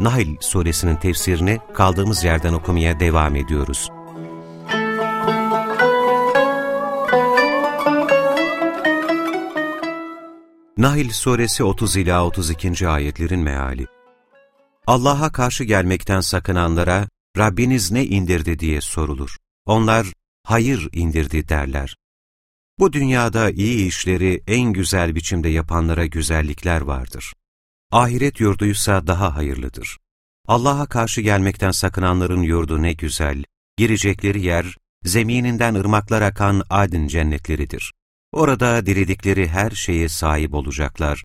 Nahl suresinin tefsirini kaldığımız yerden okumaya devam ediyoruz. Nahl suresi 30 ila 32. ayetlerin meali. Allah'a karşı gelmekten sakınanlara Rabbiniz ne indirdi diye sorulur. Onlar hayır indirdi derler. Bu dünyada iyi işleri en güzel biçimde yapanlara güzellikler vardır. Ahiret yurduysa daha hayırlıdır. Allah'a karşı gelmekten sakınanların yurdu ne güzel, girecekleri yer, zemininden ırmaklar akan adin cennetleridir. Orada diledikleri her şeye sahip olacaklar.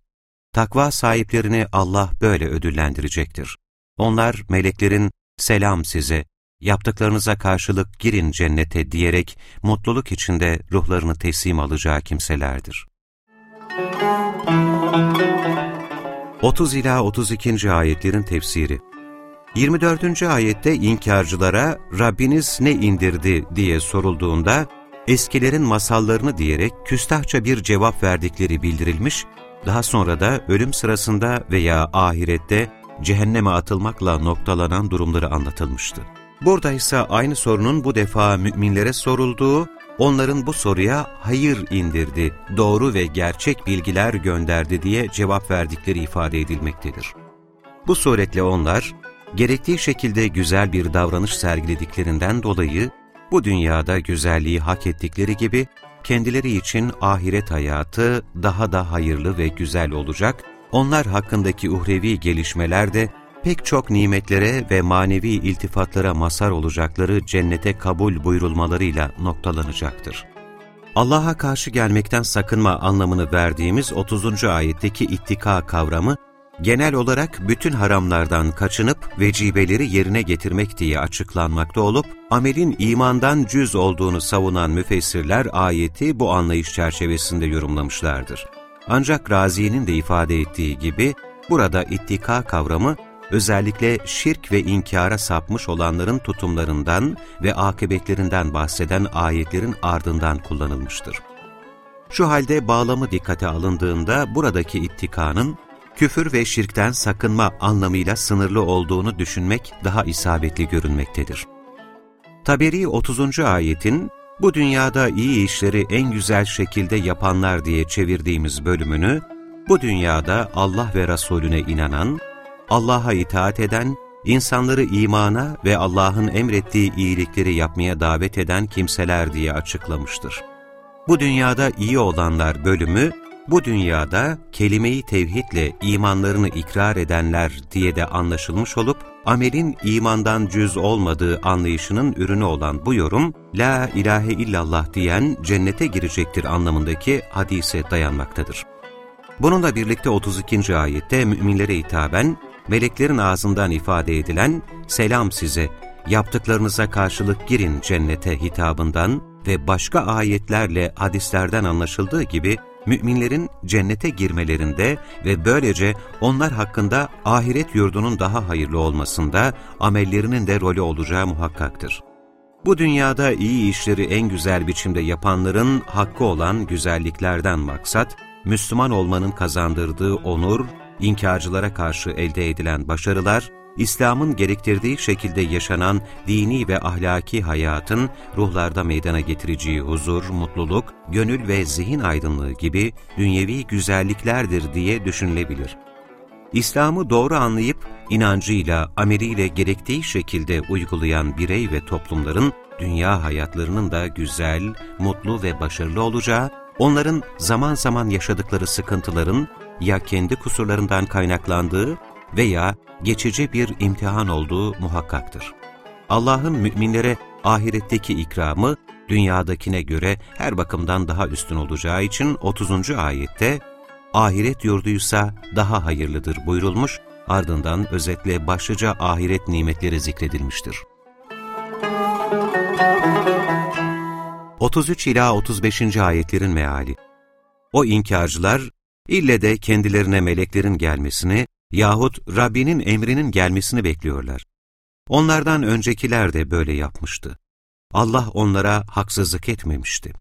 Takva sahiplerini Allah böyle ödüllendirecektir. Onlar meleklerin selam size, yaptıklarınıza karşılık girin cennete diyerek mutluluk içinde ruhlarını teslim alacağı kimselerdir. 30 ila 32. ayetlerin tefsiri 24. ayette inkarcılara Rabbiniz ne indirdi diye sorulduğunda eskilerin masallarını diyerek küstahça bir cevap verdikleri bildirilmiş, daha sonra da ölüm sırasında veya ahirette cehenneme atılmakla noktalanan durumları anlatılmıştı. Burada ise aynı sorunun bu defa müminlere sorulduğu, onların bu soruya hayır indirdi, doğru ve gerçek bilgiler gönderdi diye cevap verdikleri ifade edilmektedir. Bu suretle onlar, gerektiği şekilde güzel bir davranış sergilediklerinden dolayı, bu dünyada güzelliği hak ettikleri gibi, kendileri için ahiret hayatı daha da hayırlı ve güzel olacak, onlar hakkındaki uhrevi gelişmeler de pek çok nimetlere ve manevi iltifatlara mazhar olacakları cennete kabul buyurulmalarıyla noktalanacaktır. Allah'a karşı gelmekten sakınma anlamını verdiğimiz 30. ayetteki ittika kavramı, genel olarak bütün haramlardan kaçınıp vecibeleri yerine getirmek diye açıklanmakta olup, amelin imandan cüz olduğunu savunan müfessirler ayeti bu anlayış çerçevesinde yorumlamışlardır. Ancak Razi'nin de ifade ettiği gibi, burada ittika kavramı, özellikle şirk ve inkara sapmış olanların tutumlarından ve akıbetlerinden bahseden ayetlerin ardından kullanılmıştır. Şu halde bağlamı dikkate alındığında buradaki ittikanın, küfür ve şirkten sakınma anlamıyla sınırlı olduğunu düşünmek daha isabetli görünmektedir. Taberi 30. ayetin, bu dünyada iyi işleri en güzel şekilde yapanlar diye çevirdiğimiz bölümünü, bu dünyada Allah ve Resulüne inanan, Allah'a itaat eden, insanları imana ve Allah'ın emrettiği iyilikleri yapmaya davet eden kimseler diye açıklamıştır. Bu dünyada iyi olanlar bölümü, bu dünyada kelime-i tevhidle imanlarını ikrar edenler diye de anlaşılmış olup, amelin imandan cüz olmadığı anlayışının ürünü olan bu yorum, La ilahe illallah diyen cennete girecektir anlamındaki hadise dayanmaktadır. Bununla birlikte 32. ayette müminlere hitaben, meleklerin ağzından ifade edilen selam size, yaptıklarınıza karşılık girin cennete hitabından ve başka ayetlerle hadislerden anlaşıldığı gibi müminlerin cennete girmelerinde ve böylece onlar hakkında ahiret yurdunun daha hayırlı olmasında amellerinin de rolü olacağı muhakkaktır. Bu dünyada iyi işleri en güzel biçimde yapanların hakkı olan güzelliklerden maksat, Müslüman olmanın kazandırdığı onur, inkarcılara karşı elde edilen başarılar, İslam'ın gerektirdiği şekilde yaşanan dini ve ahlaki hayatın ruhlarda meydana getireceği huzur, mutluluk, gönül ve zihin aydınlığı gibi dünyevi güzelliklerdir diye düşünülebilir. İslam'ı doğru anlayıp inancıyla, ameliyle gerektiği şekilde uygulayan birey ve toplumların dünya hayatlarının da güzel, mutlu ve başarılı olacağı, onların zaman zaman yaşadıkları sıkıntıların ya kendi kusurlarından kaynaklandığı veya geçici bir imtihan olduğu muhakkaktır. Allah'ın müminlere ahiretteki ikramı dünyadakine göre her bakımdan daha üstün olacağı için 30. ayette ahiret yurduysa daha hayırlıdır buyurulmuş ardından özetle başlıca ahiret nimetleri zikredilmiştir. 33 ila 35. ayetlerin meali O inkarcılar, ille de kendilerine meleklerin gelmesini yahut Rabbinin emrinin gelmesini bekliyorlar. Onlardan öncekiler de böyle yapmıştı. Allah onlara haksızlık etmemişti.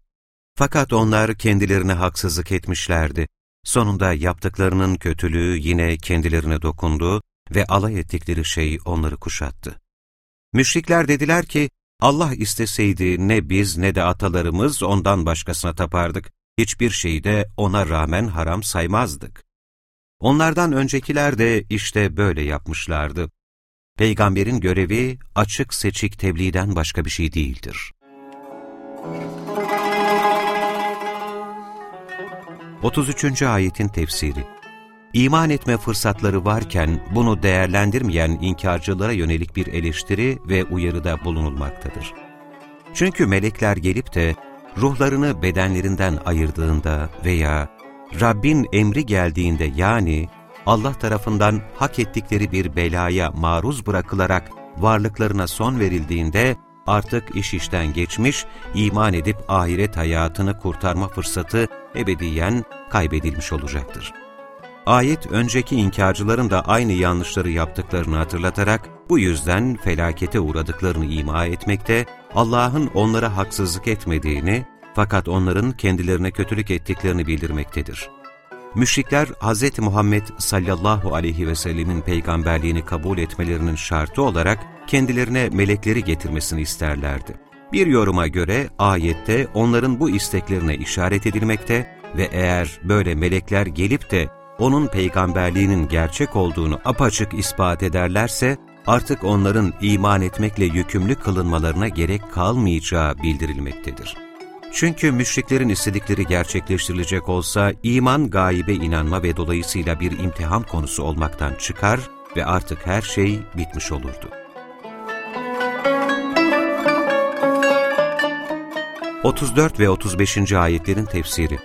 Fakat onlar kendilerine haksızlık etmişlerdi. Sonunda yaptıklarının kötülüğü yine kendilerine dokundu ve alay ettikleri şey onları kuşattı. Müşrikler dediler ki, Allah isteseydi ne biz ne de atalarımız ondan başkasına tapardık. Hiçbir şeyi de ona rağmen haram saymazdık. Onlardan öncekiler de işte böyle yapmışlardı. Peygamberin görevi açık seçik tebliğden başka bir şey değildir. 33. ayetin tefsiri İman etme fırsatları varken bunu değerlendirmeyen inkarcılara yönelik bir eleştiri ve uyarıda bulunulmaktadır. Çünkü melekler gelip de ruhlarını bedenlerinden ayırdığında veya Rabbin emri geldiğinde yani Allah tarafından hak ettikleri bir belaya maruz bırakılarak varlıklarına son verildiğinde artık iş işten geçmiş, iman edip ahiret hayatını kurtarma fırsatı ebediyen kaybedilmiş olacaktır. Ayet önceki inkarcıların da aynı yanlışları yaptıklarını hatırlatarak bu yüzden felakete uğradıklarını ima etmekte, Allah'ın onlara haksızlık etmediğini fakat onların kendilerine kötülük ettiklerini bildirmektedir. Müşrikler Hz. Muhammed sallallahu aleyhi ve sellemin peygamberliğini kabul etmelerinin şartı olarak kendilerine melekleri getirmesini isterlerdi. Bir yoruma göre ayette onların bu isteklerine işaret edilmekte ve eğer böyle melekler gelip de onun peygamberliğinin gerçek olduğunu apaçık ispat ederlerse, artık onların iman etmekle yükümlü kılınmalarına gerek kalmayacağı bildirilmektedir. Çünkü müşriklerin istedikleri gerçekleştirilecek olsa, iman gaybe inanma ve dolayısıyla bir imtihan konusu olmaktan çıkar ve artık her şey bitmiş olurdu. 34 ve 35. ayetlerin tefsiri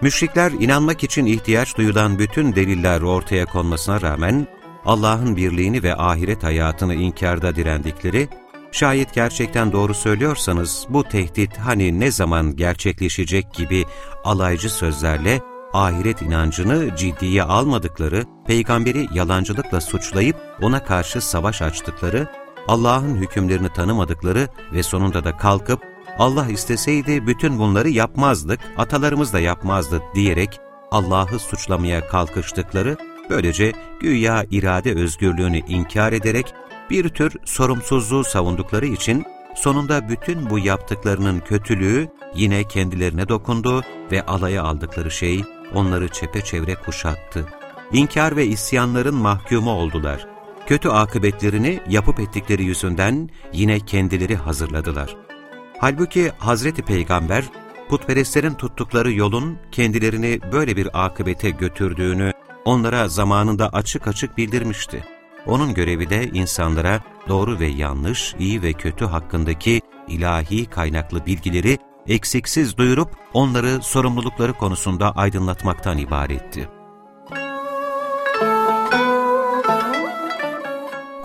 Müşrikler inanmak için ihtiyaç duyulan bütün deliller ortaya konmasına rağmen Allah'ın birliğini ve ahiret hayatını inkarda direndikleri, şayet gerçekten doğru söylüyorsanız bu tehdit hani ne zaman gerçekleşecek gibi alaycı sözlerle ahiret inancını ciddiye almadıkları, peygamberi yalancılıkla suçlayıp ona karşı savaş açtıkları, Allah'ın hükümlerini tanımadıkları ve sonunda da kalkıp Allah isteseydi bütün bunları yapmazdık, atalarımız da yapmazdı diyerek Allah'ı suçlamaya kalkıştıkları, böylece güya irade özgürlüğünü inkar ederek bir tür sorumsuzluğu savundukları için sonunda bütün bu yaptıklarının kötülüğü yine kendilerine dokundu ve alaya aldıkları şey onları çepeçevre kuşattı. İnkar ve isyanların mahkumu oldular. Kötü akıbetlerini yapıp ettikleri yüzünden yine kendileri hazırladılar. Halbuki Hazreti Peygamber, putperestlerin tuttukları yolun kendilerini böyle bir akıbete götürdüğünü onlara zamanında açık açık bildirmişti. Onun görevi de insanlara doğru ve yanlış, iyi ve kötü hakkındaki ilahi kaynaklı bilgileri eksiksiz duyurup onları sorumlulukları konusunda aydınlatmaktan ibaretti.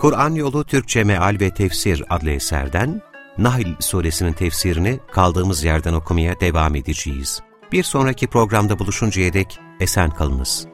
Kur'an Yolu Türkçe Meal ve Tefsir adlı eserden Nahl suresinin tefsirini kaldığımız yerden okumaya devam edeceğiz. Bir sonraki programda buluşuncaya dek esen kalınız.